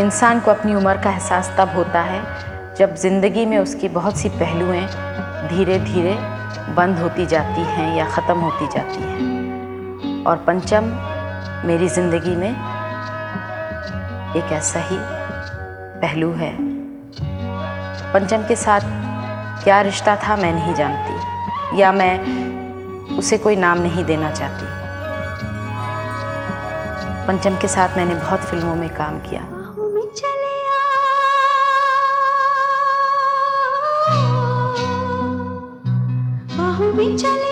इंसान को अपनी उम्र का एहसास तब होता है जब ज़िंदगी में उसकी बहुत सी पहलुएँ धीरे धीरे बंद होती जाती हैं या ख़त्म होती जाती हैं। और पंचम, मेरी ज़िंदगी में एक ऐसा ही पहलू है। पंचम के साथ क्या रिश्ता था मैं नहीं जानती, या मैं उसे कोई नाम नहीं देना चाहती। पंचम के साथ मैंने बहुत फ़िल्मों में काम किया। Échale.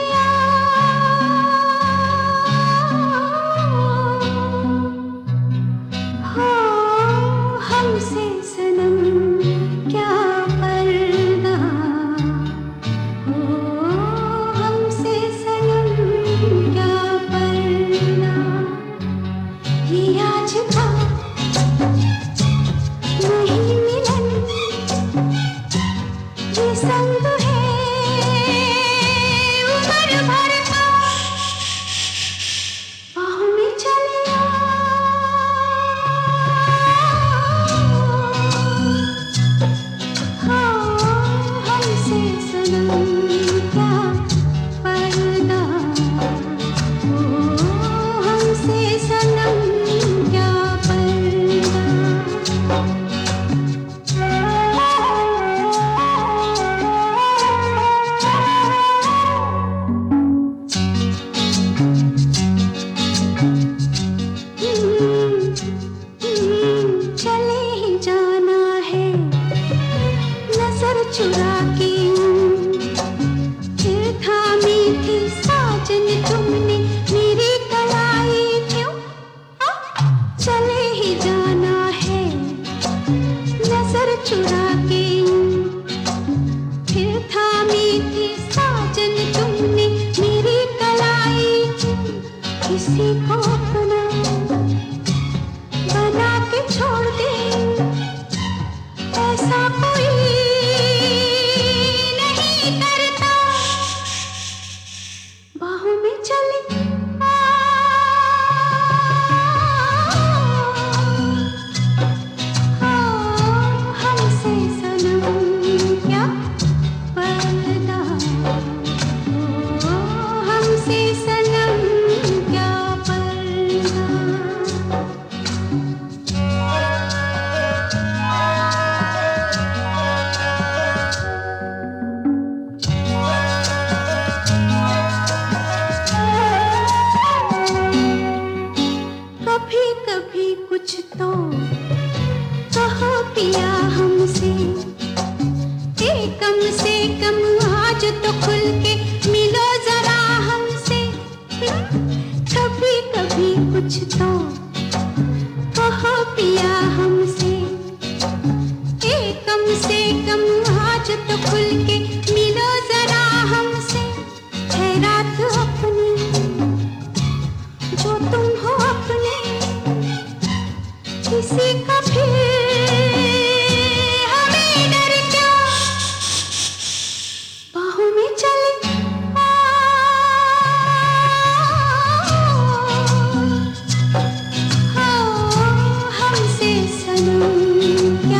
to die. कुछ कहो पिया हमसे। ए कम से कम आज तो खुल के मिलो जरा हमसे। है रात अपनी, जो तुम हो अपने, किसी का फिर Thank you.